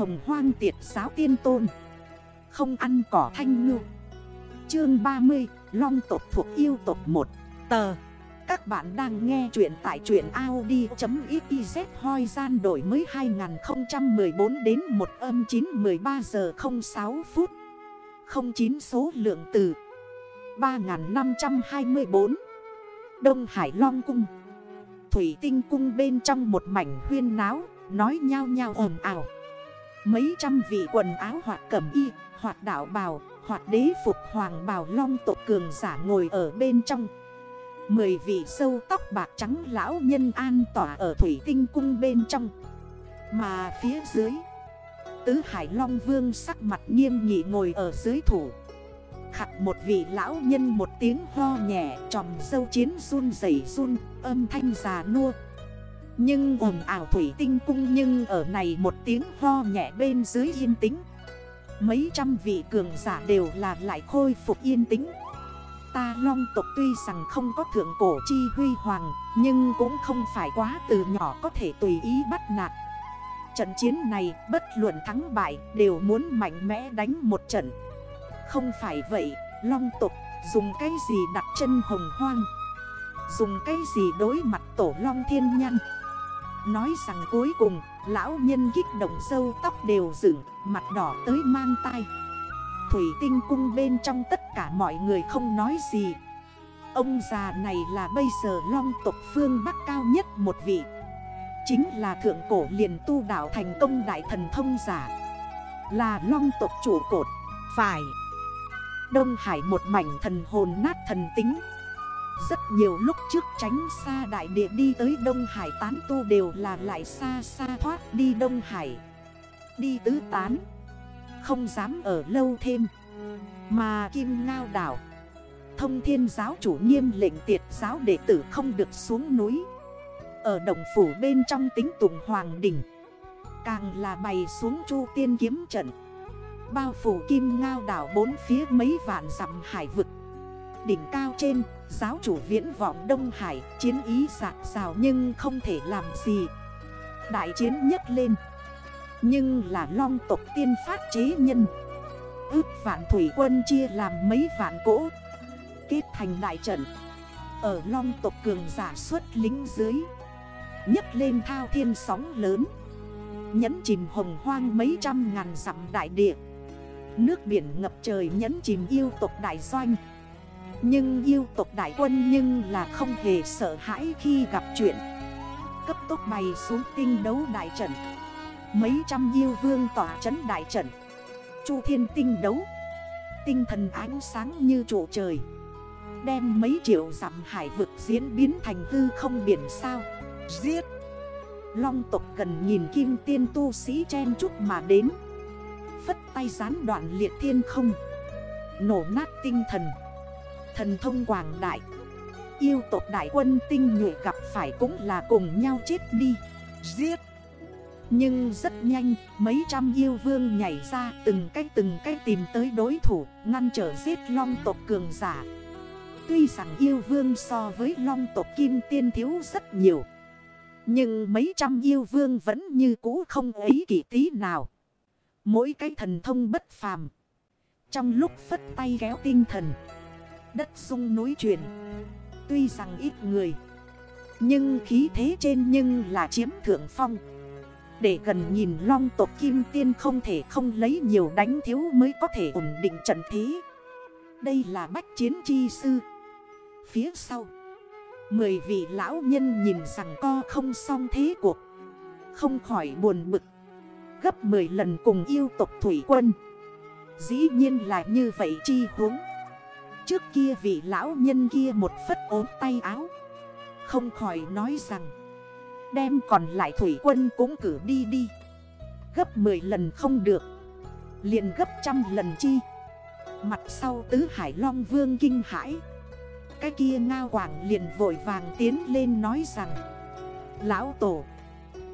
hồng hoang tiệt giáo tiên tôn. Không ăn cỏ thanh ngư. Chương 30 Long tộc thuộc yêu tộc 1 Tờ. Các bạn đang nghe chuyện tại chuyện Audi.xyz hoi gian đổi mới 2014 đến 1 âm 9 13 giờ 06 phút. 09 số lượng từ 3524 Đông Hải Long Cung. Thủy Tinh Cung bên trong một mảnh huyên náo, Nói nhao nhao ồn ào. Mấy trăm vị quần áo hoặc cẩm y, Hoặc đảo bào, Hoặc đế phục hoàng bào long tộc cường giả ngồi ở bên trong. Mười vị sâu tóc bạc trắng lão nhân an tỏa ở thủy tinh cung bên trong. Mà phía dưới, Tứ Hải Long Vương sắc mặt nghiêm nghị ngồi ở dưới thủ. Khặt một vị lão nhân một tiếng ho nhẹ, Tròm dâu chiến run rẩy run, âm thanh già nua. Nhưng ồn ảo thủy tinh cung nhưng ở này một tiếng ho nhẹ bên dưới yên tĩnh. Mấy trăm vị cường giả đều là lại khôi phục yên tĩnh. Ta long tộc tuy rằng không có thượng cổ chi huy hoàng Nhưng cũng không phải quá từ nhỏ có thể tùy ý bắt nạt. Trận chiến này bất luận thắng bại đều muốn mạnh mẽ đánh một trận. Không phải vậy, long tục dùng cái gì đặt chân hồng hoang? Dùng cái gì đối mặt tổ long thiên nhân? Nói rằng cuối cùng, lão nhân kích động sâu tóc đều dựng, mặt đỏ tới mang tay Thủy tinh cung bên trong tất cả mọi người không nói gì. Ông già này là bây giờ long tộc phương Bắc cao nhất một vị. Chính là thượng cổ liền tu đảo thành công đại thần thông giả. Là long tộc chủ cột Phải. Đông Hải một mảnh thần hồn nát thần tính. Rất nhiều lúc trước tránh xa đại địa đi tới Đông Hải tán tu đều là lại xa xa thoát đi Đông Hải. Đi tứ tán. Không dám ở lâu thêm. Mà Kim Ngao đảo. Thông thiên giáo chủ nghiêm lệnh tiệt giáo đệ tử không được xuống núi. Ở đồng phủ bên trong tính tùng hoàng đỉnh. Càng là bày xuống chu tiên kiếm trận. Bao phủ kim ngao đảo bốn phía mấy vạn dặm hải vực. Đỉnh cao trên, giáo chủ viễn vọng Đông Hải Chiến ý sạc sào nhưng không thể làm gì. Đại chiến nhất lên Nhưng là long tộc tiên phát chế nhân. Ước vạn thủy quân chia làm mấy vạn cỗ Kết thành đại trận. Ở long tộc cường giả xuất lính dưới nhấc lên thao thiên sóng lớn. Nhấn chìm hồng hoang mấy trăm ngàn dặm đại địa. Nước biển ngập trời nhấn chìm yêu tộc đại doanh. Nhưng yêu tộc đại quân nhưng là không hề sợ hãi khi gặp chuyện. Cấp tốc bay xuống tinh đấu đại trận. Mấy trăm yêu vương tỏa chấn đại trận. Chu thiên tinh đấu. Tinh thần ánh sáng như trụ trời. Đem mấy triệu dặm hải vực diễn biến thành hư không biển sao. Giết. Long tộc gần nhìn kim tiên tu sĩ chen chút mà đến. Phất tay gián đoạn liệt thiên không. Nổ nát tinh thần. Thần thông quảng đại. Yêu tộc đại quân tinh nhuệ gặp phải cũng là cùng nhau chết đi. Giết. Nhưng rất nhanh, Mấy trăm yêu vương nhảy ra Từng cách từng cách tìm tới đối thủ, Ngăn trở giết long tộc cường giả. Tuy rằng yêu vương so với long tộc kim tiên thiếu rất nhiều, Nhưng mấy trăm yêu vương vẫn như cũ không ấy kỳ tí nào. Mỗi cái thần thông bất phàm. Trong lúc phất tay kéo tinh thần Đất sung núi chuyển. Tuy rằng ít người, Nhưng khí thế trên nhưng là chiếm thượng phong. Để gần nhìn long tộc kim tiên không thể không lấy nhiều đánh thiếu mới có thể ổn định trận thế. Đây là bách chiến chi sư. Phía sau, Mười vị lão nhân nhìn rằng co không xong thế cuộc, Không khỏi buồn bực. Gấp 10 lần cùng yêu tộc thủy quân. Dĩ nhiên là như vậy chi huống. Trước kia vị lão nhân kia một phất ốm tay áo. Không khỏi nói rằng, Đem còn lại thủy quân cũng cử đi đi. Gấp 10 lần không được, liền gấp trăm lần chi. Mặt sau tứ hải long vương kinh hãi. Cái kia ngao quảng liền vội vàng tiến lên nói rằng, Lão tổ,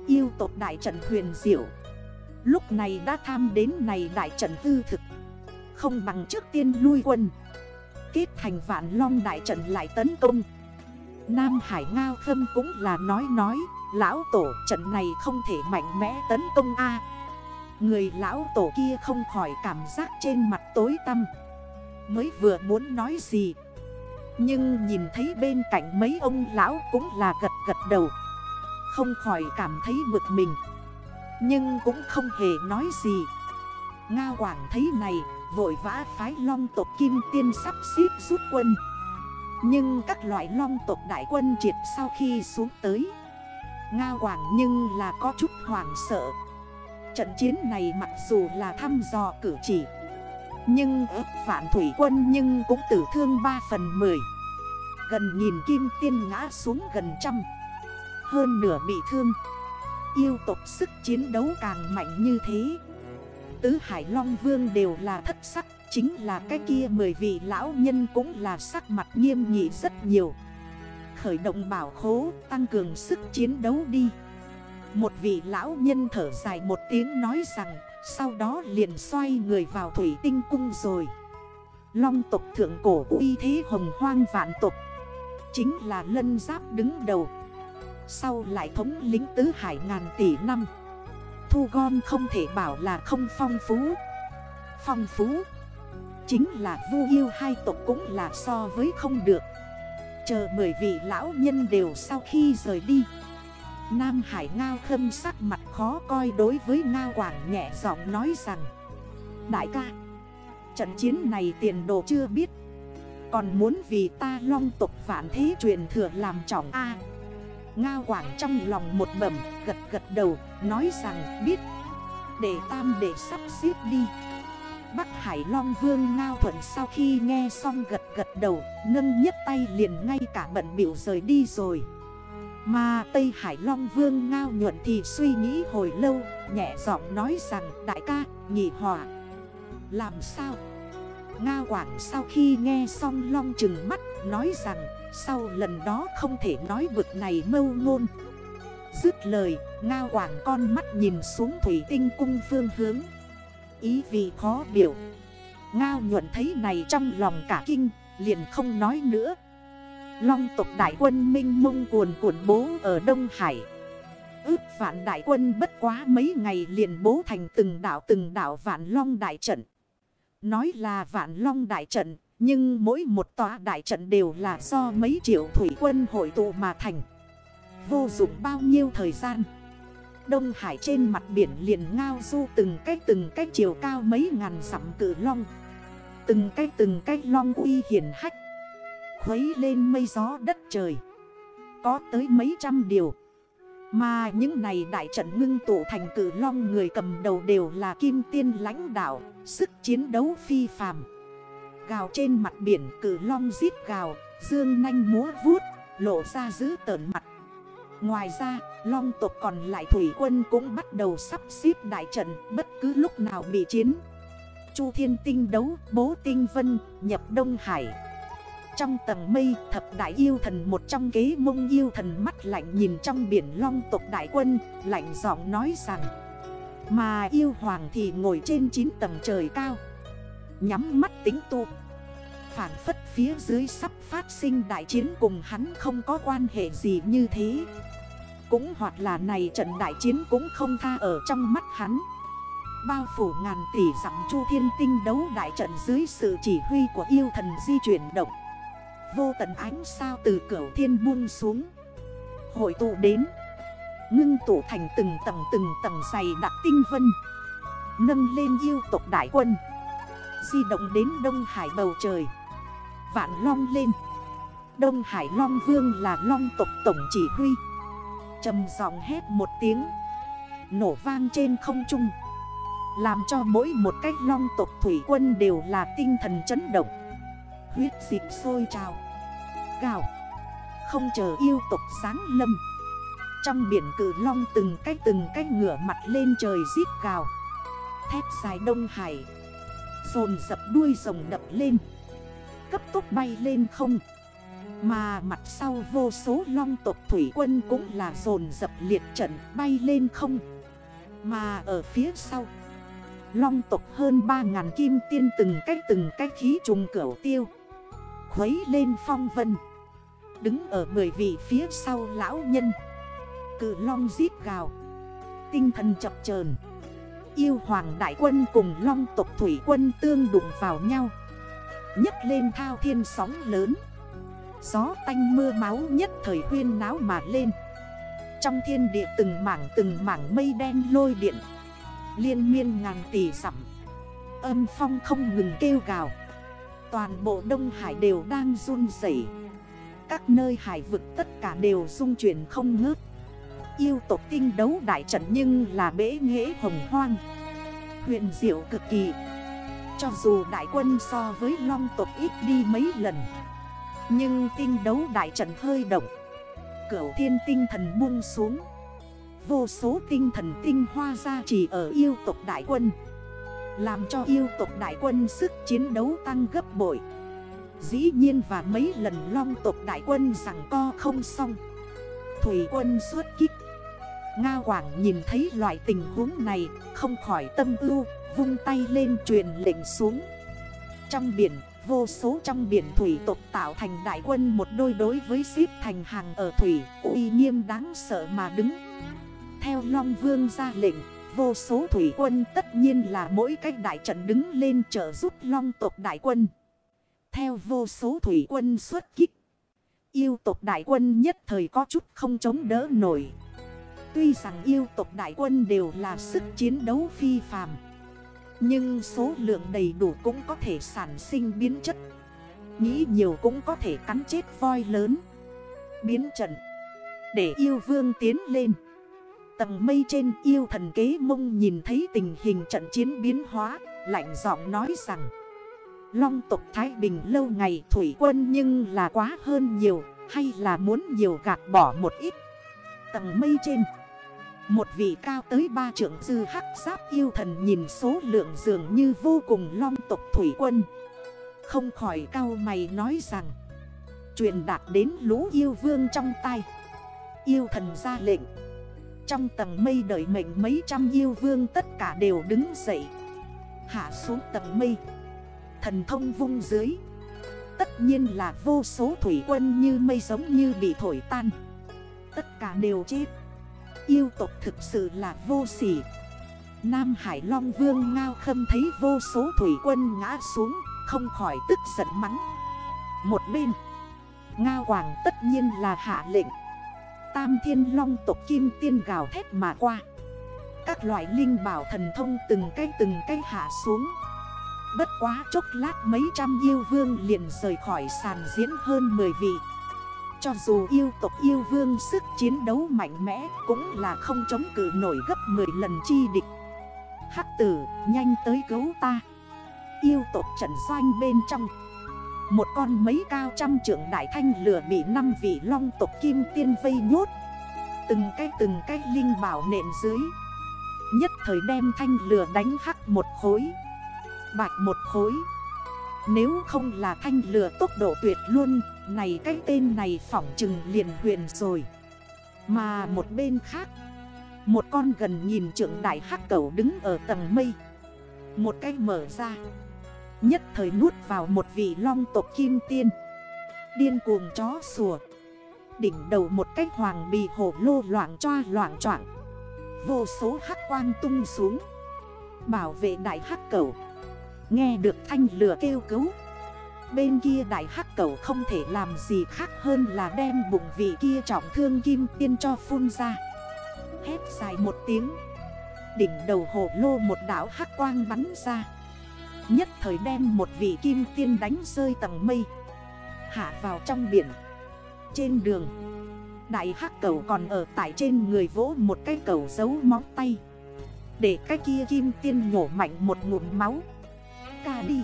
Yêu tộc đại trận huyền diệu, Lúc này đã tham đến này đại trận hư thực, Không bằng trước tiên lui quân. Kết thành vạn long đại trận lại tấn công. Nam Hải Ngao Khâm cũng là nói nói, Lão tổ, trận này không thể mạnh mẽ tấn công A. Người lão tổ kia không khỏi cảm giác trên mặt tối tăm. Mới vừa muốn nói gì, Nhưng nhìn thấy bên cạnh mấy ông lão cũng là gật gật đầu. Không khỏi cảm thấy bực mình, Nhưng cũng không hề nói gì. Ngao Quảng thấy này, Vội vã phái long tộc kim tiên sắp xếp rút quân. Nhưng các loại long tộc đại quân triệt sau khi xuống tới. Ngao Quảng nhưng là có chút hoảng sợ. Trận chiến này mặc dù là thăm dò cử chỉ, Nhưng ức vạn thủy quân nhưng cũng tử thương 3 phần 10 Gần nhìn kim tiên ngã xuống gần trăm, Hơn nửa bị thương. Yêu tộc sức chiến đấu càng mạnh như thế. Tứ Hải Long Vương đều là thất sắc, Chính là cái kia mười vị lão nhân cũng là sắc mặt nghiêm nghị rất nhiều. Khởi động bảo khố, tăng cường sức chiến đấu đi. Một vị lão nhân thở dài một tiếng nói rằng, Sau đó liền xoay người vào thủy tinh cung rồi. Long tộc thượng cổ uy thế hồng hoang vạn tộc, Chính là lân giáp đứng đầu. Sau lại thống lính tứ hải ngàn tỷ năm Thu gom không thể bảo là không phong phú. Phong phú Chính là vu yêu hai tộc cũng là so với không được. Chờ mười vị lão nhân đều sau khi rời đi. Nam Hải Ngao khâm sắc mặt khó coi đối với Ngao Quảng nhẹ giọng nói rằng, Đại ca, Trận chiến này tiền đồ chưa biết. Còn muốn vì ta long tục vạn thế truyền thừa làm trọng A Ngao Quảng trong lòng một bẩm, gật gật đầu, Nói rằng, biết. Để tam để sắp xếp đi. Bắc Hải Long Vương Ngao Thuận sau khi nghe xong gật gật đầu, Nâng nhất tay liền ngay cả bận biểu rời đi rồi. Mà Tây Hải Long Vương Ngao Nhuận thì suy nghĩ hồi lâu, Nhẹ giọng nói rằng, đại ca, nhị hòa. Làm sao? Ngao Quảng sau khi nghe xong Long chừng mắt, Nói rằng sau lần đó không thể nói bực này mâu ngôn. Dứt lời, nga Quảng con mắt nhìn xuống thủy tinh cung phương hướng. Ý vì khó biểu. Ngao nhuận thấy này trong lòng cả kinh, Liền không nói nữa. Long tộc đại quân minh mông cuồn cuộn bố ở Đông Hải. Ước vạn đại quân bất quá mấy ngày liền bố thành từng đảo từng đảo vạn long đại trận. Nói là vạn long đại trận nhưng mỗi một tòa đại trận đều là do mấy triệu thủy quân hội tụ mà thành. Vô dụng bao nhiêu thời gian? Đông Hải trên mặt biển liền ngao du từng cách từng cách chiều cao mấy ngàn sắm cử long. Từng cách từng cách long uy hiển hách. Khuấy lên mây gió đất trời. Có tới mấy trăm điều. Mà những này đại trận ngưng tụ thành cử long người cầm đầu đều là kim tiên lãnh đạo, Sức chiến đấu phi phàm. Gào trên mặt biển cử long giết gào Dương nanh múa vuốt Lộ ra giữ tờn mặt Ngoài ra, long tộc còn lại thủy quân cũng bắt đầu sắp xếp đại trận bất cứ lúc nào bị chiến. Chu thiên tinh đấu, bố tinh vân, nhập Đông Hải. Trong tầng mây, thập đại yêu thần một trong kế mông yêu thần mắt lạnh nhìn trong biển long tộc đại quân, lạnh giọng nói rằng Mà yêu hoàng thì ngồi trên 9 tầng trời cao Nhắm mắt tính tu Phản phất phía dưới sắp phát sinh đại chiến cùng hắn không có quan hệ gì như thế. Cũng hoặc là này trận đại chiến cũng không tha ở trong mắt hắn. Bao phủ ngàn tỷ dặm chu thiên tinh đấu đại trận dưới sự chỉ huy của yêu thần di chuyển động. Vô tận ánh sao từ cửa thiên buông xuống. Hội tụ đến. Ngưng tụ thành từng tầng từng tầng dày đặc tinh vân. Nâng lên yêu tộc đại quân. Di động đến Đông Hải bầu trời. Vạn long lên. Đông Hải Long Vương là long tộc tổng chỉ huy. Trầm giọng hét một tiếng, Nổ vang trên không trung. Làm cho mỗi một cách long tộc thủy quân đều là tinh thần chấn động. Huyết dịp sôi trào, Gào. Không chờ yêu tộc sáng lâm. Trong biển cử long từng cách từng cách ngửa mặt lên trời giết gào. Thép dài Đông Hải. Dồn dập đuôi rồng đập lên. Cấp tốc bay lên không. Mà mặt sau vô số long tộc thủy quân cũng là dồn dập liệt trận bay lên không. Mà ở phía sau, Long tộc hơn 3.000 kim tiên từng cách từng cách khí trùng cửu tiêu, Khuấy lên phong vân. Đứng ở 10 vị phía sau lão nhân, Cự long giết gào, Tinh thần chập chờn. Yêu hoàng đại quân cùng long tộc thủy quân tương đụng vào nhau nhấc lên thao thiên sóng lớn. Gió tanh mưa máu nhất thời huyên náo mà lên. Trong thiên địa từng mảng từng mảng mây đen lôi điện. Liên miên ngàn tỷ sẵm Âm phong không ngừng kêu gào. Toàn bộ Đông Hải đều đang run rẩy. Các nơi hải vực tất cả đều rung chuyển không ngớt. Yêu tộc tinh đấu đại trận nhưng là bể nghệ hồng hoang. Huyện diệu cực kỳ. Cho dù đại quân so với long tộc ít đi mấy lần. Nhưng tinh đấu đại trận hơi động. Cửu thiên tinh thần buông xuống. Vô số tinh thần tinh hoa ra chỉ ở yêu tộc đại quân. Làm cho yêu tộc đại quân sức chiến đấu tăng gấp bội. Dĩ nhiên và mấy lần long tộc đại quân rằng co không xong. Thủy quân xuất kích. Nga Quảng nhìn thấy loại tình huống này Không khỏi tâm ưu. Vung tay lên truyền lệnh xuống. Trong biển, Vô số trong biển thủy tộc tạo thành đại quân Một đôi đối với xếp thành hàng ở thủy, uy nghiêm đáng sợ mà đứng. Theo Long Vương ra lệnh, Vô số thủy quân tất nhiên là mỗi cách đại trận đứng lên trợ giúp long tộc đại quân. Theo vô số thủy quân xuất kích, Yêu tộc đại quân nhất thời có chút không chống đỡ nổi. Tuy rằng yêu tộc đại quân đều là sức chiến đấu phi phàm nhưng số lượng đầy đủ cũng có thể sản sinh biến chất. Nghĩ nhiều cũng có thể cắn chết voi lớn. Biến trận. Để yêu vương tiến lên. Tầng mây trên yêu thần kế mông nhìn thấy tình hình trận chiến biến hóa, Lạnh giọng nói rằng, Long tộc Thái Bình lâu ngày thủy quân nhưng là quá hơn nhiều, Hay là muốn nhiều gạt bỏ một ít? Tầng mây trên một vị cao tới ba trưởng dư hắc giáp yêu thần nhìn số lượng dường như vô cùng long tộc thủy quân. Không khỏi cao mày nói rằng, Truyền đạt đến lũ yêu vương trong tay Yêu thần ra lệnh. Trong tầng mây đợi mệnh mấy trăm yêu vương tất cả đều đứng dậy. Hạ xuống tầng mây. Thần thông vung dưới. Tất nhiên là vô số thủy quân như mây giống như bị thổi tan. Tất cả đều chết. Yêu tộc thực sự là vô sỉ. Nam Hải Long Vương Ngao Khâm thấy vô số thủy quân ngã xuống, Không khỏi tức giận mắng. Một bên, Ngao Hoàng tất nhiên là hạ lệnh. Tam Thiên Long tộc Kim Tiên gào thét mà qua. Các loại linh bảo thần thông từng cái từng cái hạ xuống. Bất quá chốc lát mấy trăm yêu vương liền rời khỏi sàn diễn hơn 10 vị cho dù yêu tộc yêu vương sức chiến đấu mạnh mẽ Cũng là không chống cự nổi gấp 10 lần chi địch. Hắc tử, nhanh tới cứu ta. Yêu tộc trận doanh bên trong. Một con mấy cao trăm trưởng đại thanh lửa bị năm vị long tộc kim tiên vây nhốt. Từng cái từng cái linh bảo nện dưới. Nhất thời đem thanh lửa đánh hắc một khối. Bạch một khối. Nếu không là thanh lửa tốc độ tuyệt luôn này cái tên này phỏng trừng liền huyền rồi. Mà một bên khác, Một con gần nhìn trưởng đại hắc cầu đứng ở tầng mây. Một cái mở ra, Nhất thời nuốt vào một vị long tộc kim tiên. Điên cuồng chó sủa, Đỉnh đầu một cái hoàng bì hổ lô loạn choa loạn troạn Vô số hắc quang tung xuống, Bảo vệ đại hắc cầu. Nghe được thanh lửa kêu cứu Bên kia đại hắc cầu không thể làm gì khác hơn là đem bụng vị kia trọng thương kim tiên cho phun ra. Hét dài một tiếng. Đỉnh đầu hổ lô một đảo hắc quang bắn ra. Nhất thời đem một vị kim tiên đánh rơi tầng mây. Hạ vào trong biển. Trên đường, Đại hắc cầu còn ở tại trên người vỗ một cái cầu giấu móng tay. Để cái kia kim tiên nhổ mạnh một ngụm máu. Ca đi.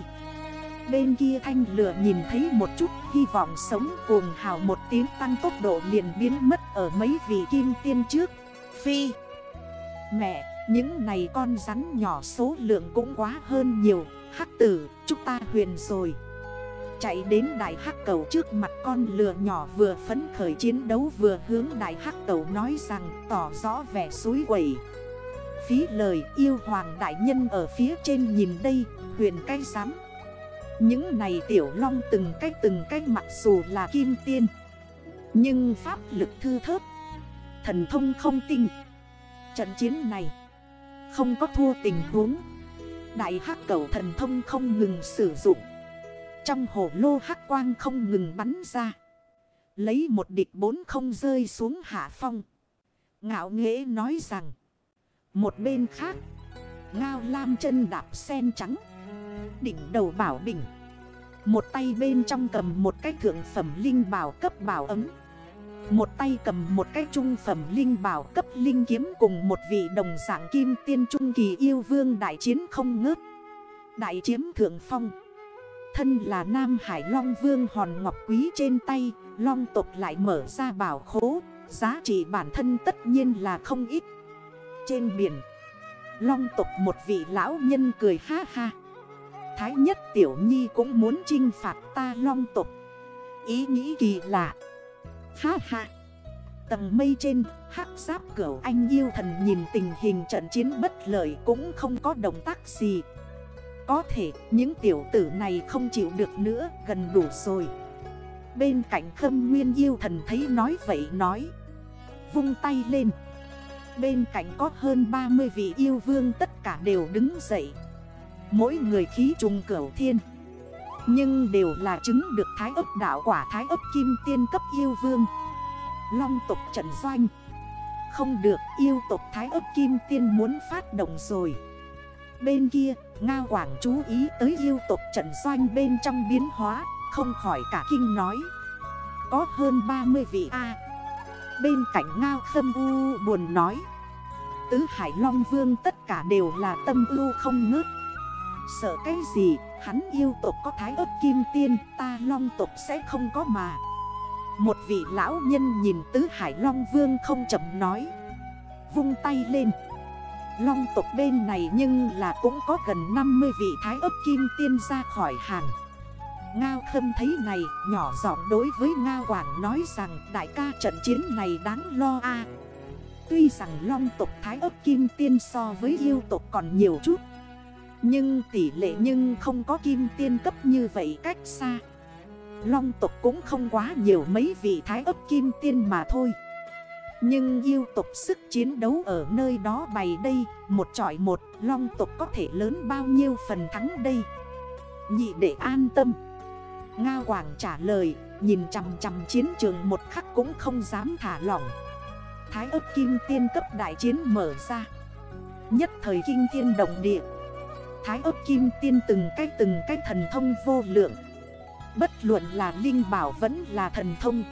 Bên kia thanh lửa nhìn thấy một chút hy vọng sống cuồng hào một tiếng tăng tốc độ liền biến mất ở mấy vị kim tiên trước. Phi. Mẹ, những này con rắn nhỏ số lượng cũng quá hơn nhiều. Hắc tử, chúng ta huyền rồi. Chạy đến đại hắc cầu trước mặt con lừa nhỏ vừa phấn khởi chiến đấu vừa hướng đại hắc cầu nói rằng tỏ rõ vẻ suối quẩy. Phí lời yêu hoàng đại nhân ở phía trên nhìn đây huyền cái giám những này tiểu long từng cách từng cách mặc dù là kim tiên, Nhưng pháp lực thư thớt, Thần thông không tinh. Trận chiến này Không có thua tình huống. Đại hắc cầu thần thông không ngừng sử dụng. Trong hồ lô hắc quang không ngừng bắn ra. Lấy một địch bốn không rơi xuống hạ phong. Ngạo nghễ nói rằng, Một bên khác, Ngao lam chân đạp sen trắng. Đỉnh đầu bảo bình Một tay bên trong cầm một cái thượng phẩm linh bảo cấp bảo ấm. Một tay cầm một cái trung phẩm linh bảo cấp linh kiếm Cùng một vị đồng dạng kim tiên trung kỳ yêu vương đại chiến không ngớt. Đại chiếm thượng phong. Thân là Nam Hải Long Vương hòn ngọc quý trên tay, Long tộc lại mở ra bảo khố. Giá trị bản thân tất nhiên là không ít. Trên biển, Long tộc một vị lão nhân cười ha ha. Thái nhất tiểu nhi cũng muốn chinh phạt ta long tộc Ý nghĩ kỳ lạ. Ha ha. Tầng mây trên, hắc giáp cửa anh yêu thần nhìn tình hình trận chiến bất lợi cũng không có động tác gì. Có thể, những tiểu tử này không chịu được nữa, gần đủ rồi. Bên cạnh khâm nguyên yêu thần thấy nói vậy nói. Vung tay lên. Bên cạnh có hơn 30 vị yêu vương tất cả đều đứng dậy. Mỗi người khí trùng cửu thiên. Nhưng đều là chứng được thái ấp đảo quả thái ấp kim tiên cấp yêu vương. Long tục trận doanh. Không được, yêu tục thái ấp kim tiên muốn phát động rồi. Bên kia, nga Quảng chú ý tới yêu tục trận doanh bên trong biến hóa, Không khỏi cả kinh nói. Có hơn 30 vị A. Bên cạnh Ngao Khâm U buồn nói. Tứ Hải Long Vương tất cả đều là tâm ưu không ngớt. Sợ cái gì, hắn yêu tộc có thái ớt kim tiên, Ta long tộc sẽ không có mà. Một vị lão nhân nhìn tứ hải long vương không chậm nói. Vung tay lên. Long tộc bên này nhưng là cũng có gần 50 vị thái ớt kim tiên ra khỏi hàng. Ngao khâm thấy này, nhỏ giọng đối với Ngao Quảng nói rằng, Đại ca, trận chiến này đáng lo a. Tuy rằng long tộc thái ấp kim tiên so với yêu tộc còn nhiều chút nhưng tỷ lệ nhưng không có kim tiên cấp như vậy cách xa. Long tộc cũng không quá nhiều mấy vị thái ấp kim tiên mà thôi. Nhưng yêu tộc sức chiến đấu ở nơi đó bày đây, Một trọi một, long tộc có thể lớn bao nhiêu phần thắng đây? Nhị để an tâm. Nga Quảng trả lời, Nhìn chằm chằm chiến trường một khắc cũng không dám thả lỏng. Thái ấp kim tiên cấp đại chiến mở ra. Nhất thời kinh thiên động địa. Thái ấp kim tiên từng cách từng cách thần thông vô lượng. Bất luận là linh bảo vẫn là thần thông.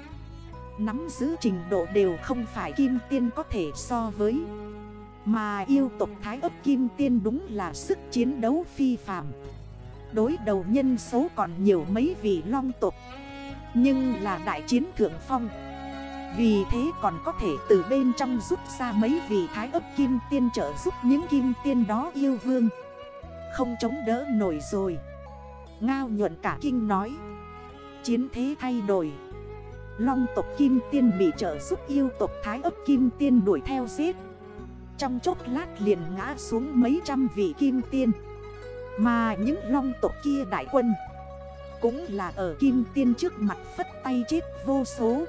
Nắm giữ trình độ đều không phải kim tiên có thể so với. Mà yêu tộc thái ấp kim tiên đúng là sức chiến đấu phi phàm. Đối đầu nhân số còn nhiều mấy vị long tộc. Nhưng là đại chiến thượng phong. Vì thế còn có thể từ bên trong rút ra mấy vị thái ấp kim tiên trợ giúp những kim tiên đó yêu vương. Không chống đỡ nổi rồi. Ngao nhuận cả kinh nói, Chiến thế thay đổi. Long tộc kim tiên bị trợ giúp, yêu tộc thái ấp kim tiên đuổi theo giết. Trong chốc lát liền ngã xuống mấy trăm vị kim tiên. Mà những long tộc kia đại quân Cũng là ở kim tiên trước mặt phất tay chết vô số.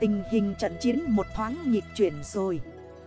Tình hình trận chiến một thoáng nhịp chuyển rồi.